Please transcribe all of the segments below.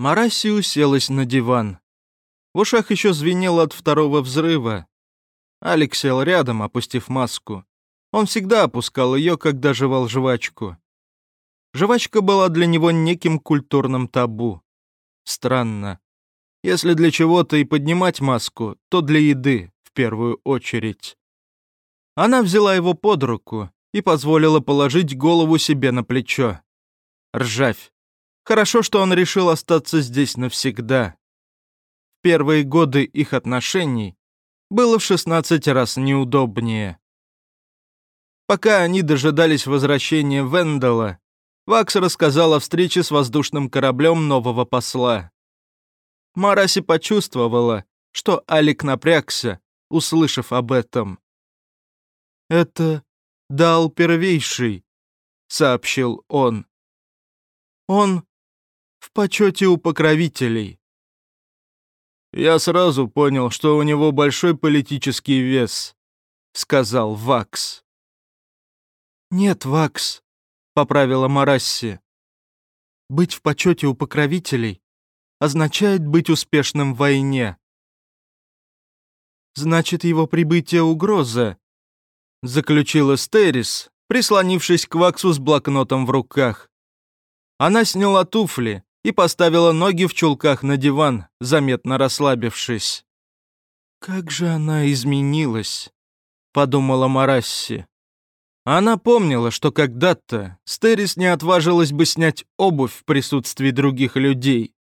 Мараси уселась на диван. В ушах еще звенело от второго взрыва. Алекс сел рядом, опустив маску. Он всегда опускал ее, когда жевал жвачку. Жвачка была для него неким культурным табу. Странно. Если для чего-то и поднимать маску, то для еды, в первую очередь. Она взяла его под руку и позволила положить голову себе на плечо. Ржавь. Хорошо, что он решил остаться здесь навсегда. В первые годы их отношений было в 16 раз неудобнее. Пока они дожидались возвращения Вендела, Вакс рассказал о встрече с воздушным кораблем нового посла. Мараси почувствовала, что Алик напрягся, услышав об этом. «Это Дал Первейший», — сообщил он. «Он в почете у покровителей». «Я сразу понял, что у него большой политический вес», — сказал Вакс. «Нет, Вакс», — поправила Марасси. «Быть в почете у покровителей означает быть успешным в войне». «Значит, его прибытие угроза», — заключила Стерис, прислонившись к Ваксу с блокнотом в руках. Она сняла туфли и поставила ноги в чулках на диван, заметно расслабившись. «Как же она изменилась», — подумала Марасси. Она помнила, что когда-то Стерис не отважилась бы снять обувь в присутствии других людей.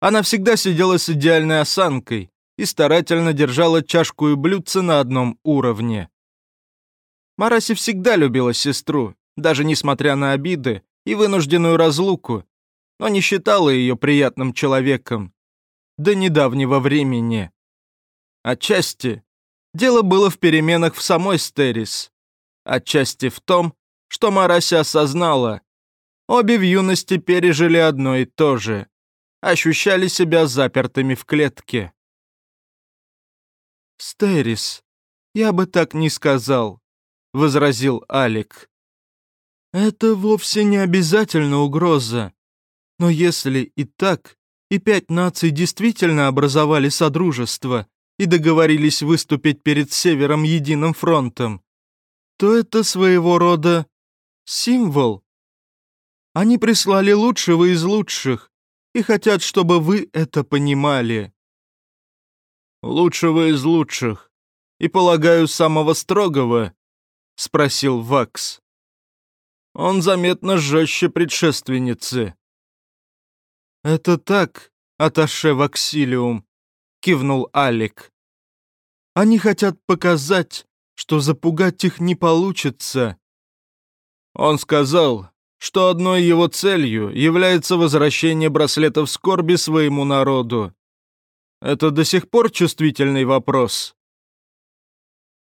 Она всегда сидела с идеальной осанкой и старательно держала чашку и блюдце на одном уровне. Мараси всегда любила сестру, даже несмотря на обиды и вынужденную разлуку, но не считала ее приятным человеком. До недавнего времени. Отчасти дело было в переменах в самой Стерис. Отчасти в том, что Марася осознала. Обе в юности пережили одно и то же. Ощущали себя запертыми в клетке. «Стерис, я бы так не сказал», — возразил Алик. «Это вовсе не обязательно угроза. Но если и так, и пять наций действительно образовали содружество и договорились выступить перед Севером единым фронтом, то это своего рода символ. Они прислали лучшего из лучших и хотят, чтобы вы это понимали. «Лучшего из лучших и, полагаю, самого строгого?» — спросил Вакс. «Он заметно жестче предшественницы». «Это так, Аташе Ваксилиум», — кивнул Алик. «Они хотят показать, что запугать их не получится». Он сказал, что одной его целью является возвращение браслетов скорби своему народу. Это до сих пор чувствительный вопрос.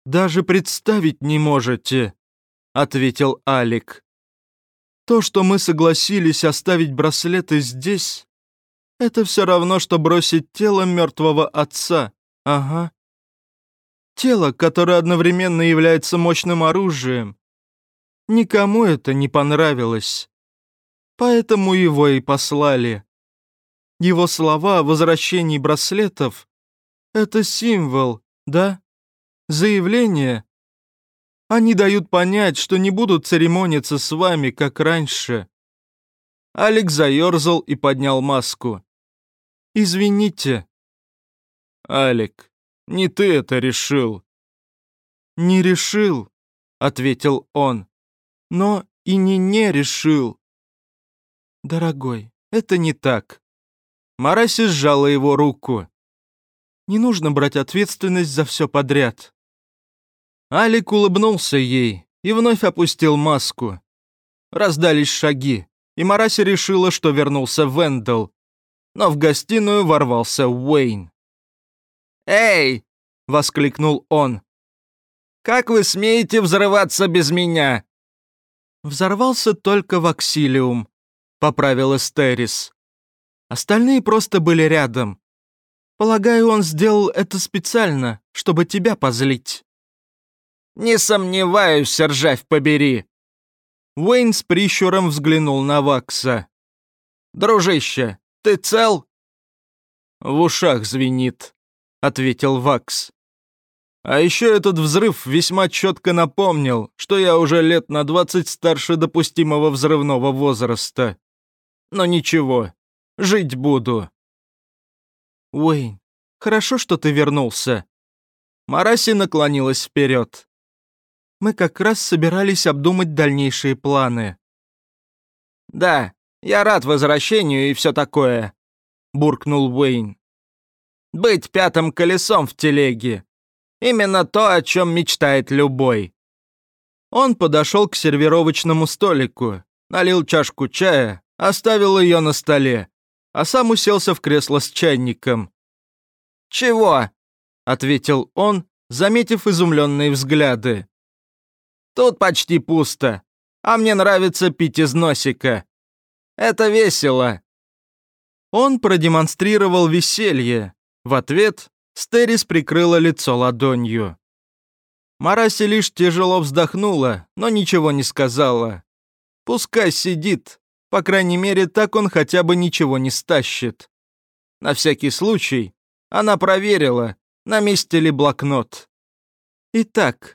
«Даже представить не можете», — ответил Алик. То, что мы согласились оставить браслеты здесь, это все равно, что бросить тело мертвого отца. Ага. Тело, которое одновременно является мощным оружием. Никому это не понравилось. Поэтому его и послали. Его слова о возвращении браслетов — это символ, да? Заявление, они дают понять, что не будут церемониться с вами, как раньше». Алекс заерзал и поднял маску. «Извините». «Алик, не ты это решил». «Не решил», — ответил он. «Но и не не решил». «Дорогой, это не так». Мараси сжала его руку. «Не нужно брать ответственность за все подряд. Алик улыбнулся ей и вновь опустил маску. Раздались шаги, и Мараси решила, что вернулся Вендел. Но в гостиную ворвался Уэйн. «Эй!» — воскликнул он. «Как вы смеете взрываться без меня?» «Взорвался только Ваксилиум», — поправил Эстерис. «Остальные просто были рядом. Полагаю, он сделал это специально, чтобы тебя позлить». «Не сомневаюсь, ржавь побери!» Уэйн с прищуром взглянул на Вакса. «Дружище, ты цел?» «В ушах звенит», — ответил Вакс. «А еще этот взрыв весьма четко напомнил, что я уже лет на двадцать старше допустимого взрывного возраста. Но ничего, жить буду». «Уэйн, хорошо, что ты вернулся». Мараси наклонилась вперед. «Мы как раз собирались обдумать дальнейшие планы». «Да, я рад возвращению и все такое», — буркнул Уэйн. «Быть пятым колесом в телеге. Именно то, о чем мечтает любой». Он подошел к сервировочному столику, налил чашку чая, оставил ее на столе, а сам уселся в кресло с чайником. «Чего?» — ответил он, заметив изумленные взгляды. «Тут почти пусто, а мне нравится пить из носика. Это весело!» Он продемонстрировал веселье. В ответ Стерис прикрыла лицо ладонью. Мараси лишь тяжело вздохнула, но ничего не сказала. Пускай сидит, по крайней мере, так он хотя бы ничего не стащит. На всякий случай она проверила, на месте ли блокнот. «Итак», —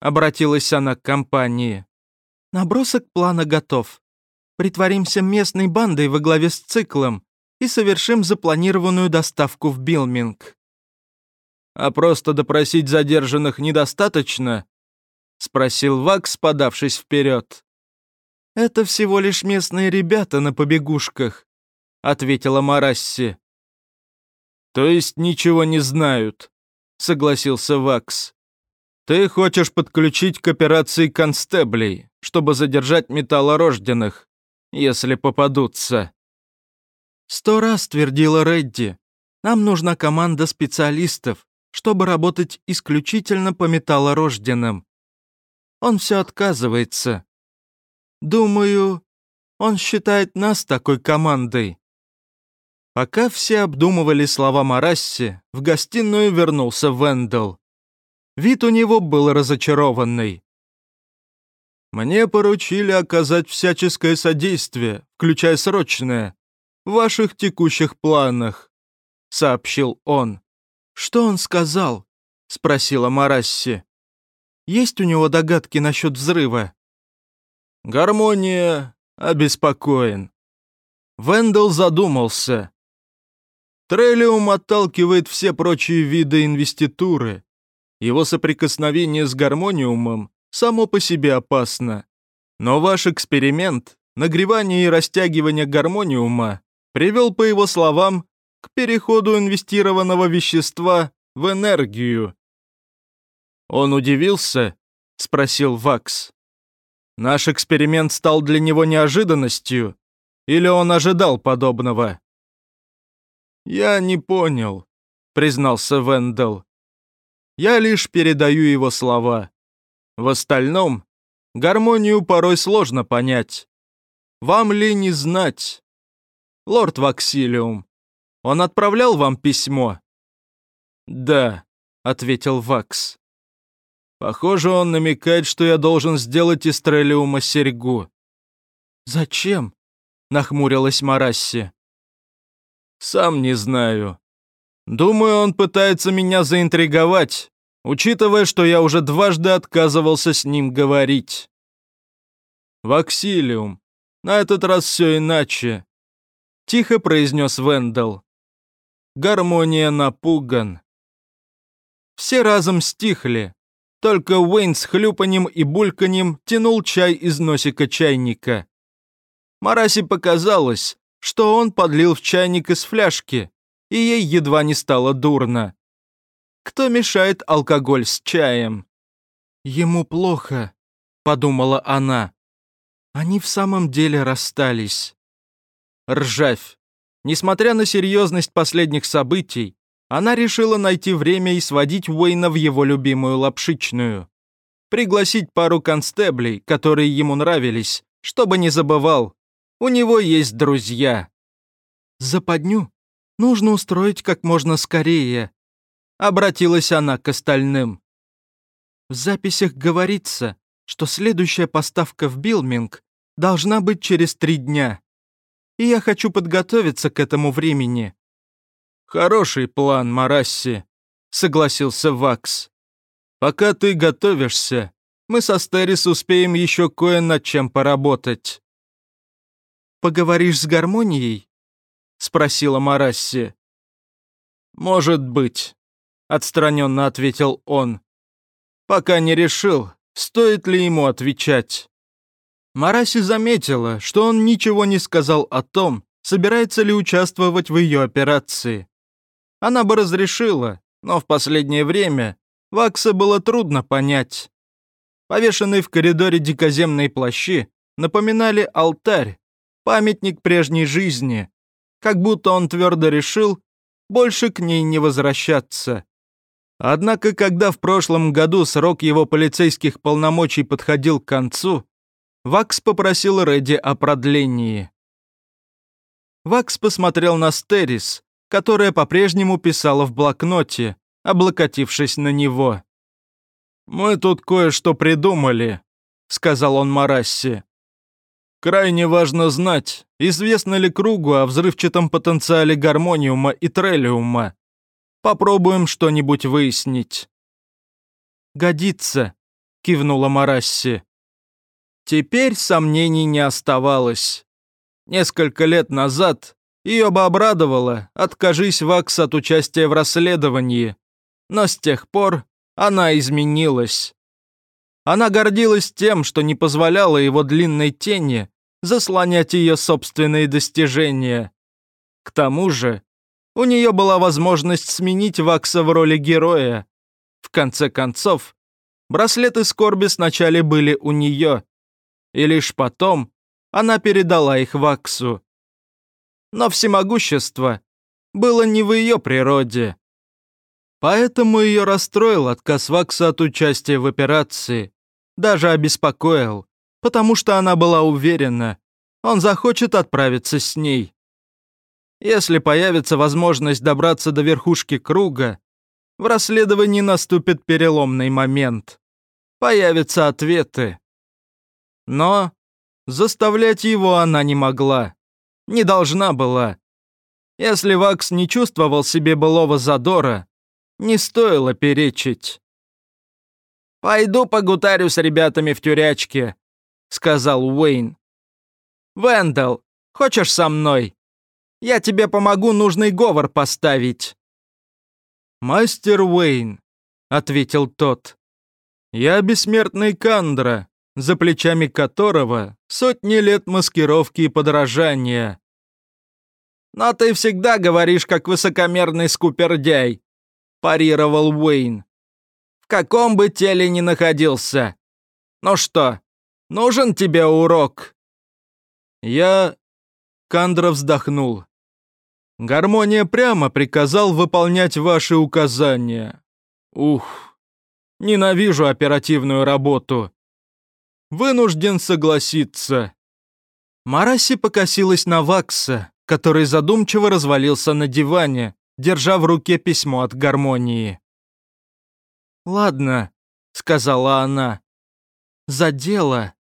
обратилась она к компании, — «набросок плана готов. Притворимся местной бандой во главе с циклом и совершим запланированную доставку в Билминг. «А просто допросить задержанных недостаточно?» — спросил Вакс, подавшись вперед. «Это всего лишь местные ребята на побегушках», — ответила Марасси. «То есть ничего не знают», — согласился Вакс. «Ты хочешь подключить к операции констеблей, чтобы задержать металлорожденных, если попадутся». «Сто раз твердила Редди. Нам нужна команда специалистов, чтобы работать исключительно по металлорожденным. Он все отказывается. Думаю, он считает нас такой командой». Пока все обдумывали слова Марасси, в гостиную вернулся Вендел. Вид у него был разочарованный. Мне поручили оказать всяческое содействие, включая срочное, в ваших текущих планах», — сообщил он. «Что он сказал?» — спросила Марасси. «Есть у него догадки насчет взрыва?» «Гармония обеспокоен». Вендел задумался. Трелиум отталкивает все прочие виды инвеституры. Его соприкосновение с гармониумом само по себе опасно. Но ваш эксперимент, нагревание и растягивание гармониума, привел, по его словам, к переходу инвестированного вещества в энергию. Он удивился, спросил Вакс. Наш эксперимент стал для него неожиданностью, или он ожидал подобного? Я не понял, признался Вендел. Я лишь передаю его слова. В остальном, гармонию порой сложно понять. Вам ли не знать? Лорд Ваксилиум, он отправлял вам письмо? Да, ответил Вакс. Похоже, он намекает, что я должен сделать из Трелиума серьгу. Зачем? Нахмурилась Марасси. Сам не знаю. Думаю, он пытается меня заинтриговать, учитывая, что я уже дважды отказывался с ним говорить. «Ваксилиум, на этот раз все иначе», — тихо произнес Вендел. «Гармония напуган». Все разом стихли, только Уэйн с хлюпанем и бульканем тянул чай из носика чайника. Мараси показалось, что он подлил в чайник из фляжки, и ей едва не стало дурно. Кто мешает алкоголь с чаем? Ему плохо, подумала она. Они в самом деле расстались. Ржавь. Несмотря на серьезность последних событий, она решила найти время и сводить Уэйна в его любимую лапшичную. Пригласить пару констеблей, которые ему нравились, чтобы не забывал. У него есть друзья. Западню нужно устроить как можно скорее, Обратилась она к остальным. В записях говорится, что следующая поставка в Билминг должна быть через три дня. и я хочу подготовиться к этому времени». «Хороший план, Марасси», — согласился Вакс. «Пока ты готовишься, мы со Стерис успеем еще кое над чем поработать». «Поговоришь с гармонией?» — спросила Марасси. «Может быть», — отстраненно ответил он. «Пока не решил, стоит ли ему отвечать». Мараси заметила, что он ничего не сказал о том, собирается ли участвовать в ее операции. Она бы разрешила, но в последнее время Вакса было трудно понять. Повешенные в коридоре дикоземные плащи напоминали алтарь, памятник прежней жизни, как будто он твердо решил больше к ней не возвращаться. Однако, когда в прошлом году срок его полицейских полномочий подходил к концу, Вакс попросил Редди о продлении. Вакс посмотрел на Стерис, которая по-прежнему писала в блокноте, облокотившись на него. «Мы тут кое-что придумали», — сказал он Марасси. «Крайне важно знать, известно ли кругу о взрывчатом потенциале гармониума и трелиума. Попробуем что-нибудь выяснить». «Годится», — кивнула Марасси. Теперь сомнений не оставалось. Несколько лет назад ее бы обрадовало, откажись Вакс от участия в расследовании. Но с тех пор она изменилась. Она гордилась тем, что не позволяла его длинной тени заслонять ее собственные достижения. К тому же, у нее была возможность сменить Вакса в роли героя. В конце концов, браслеты скорби сначала были у нее, и лишь потом она передала их Ваксу. Но всемогущество было не в ее природе. Поэтому ее расстроил отказ Вакса от участия в операции, даже обеспокоил, потому что она была уверена, он захочет отправиться с ней. Если появится возможность добраться до верхушки круга, в расследовании наступит переломный момент. Появятся ответы. Но заставлять его она не могла. Не должна была. Если Вакс не чувствовал себе былого задора, не стоило перечить. «Пойду погутарю с ребятами в тюрячке», — сказал Уэйн. «Вендел, хочешь со мной? Я тебе помогу нужный говор поставить». «Мастер Уэйн», — ответил тот. «Я бессмертный Кандра, за плечами которого сотни лет маскировки и подражания. «Но ты всегда говоришь, как высокомерный скупердяй», – парировал Уэйн. «В каком бы теле ни находился. Ну что, нужен тебе урок?» Я... Кандра вздохнул. Гармония прямо приказал выполнять ваши указания. Ух, ненавижу оперативную работу. Вынужден согласиться». Мараси покосилась на Вакса, который задумчиво развалился на диване, держа в руке письмо от гармонии. «Ладно», — сказала она, — «за дело».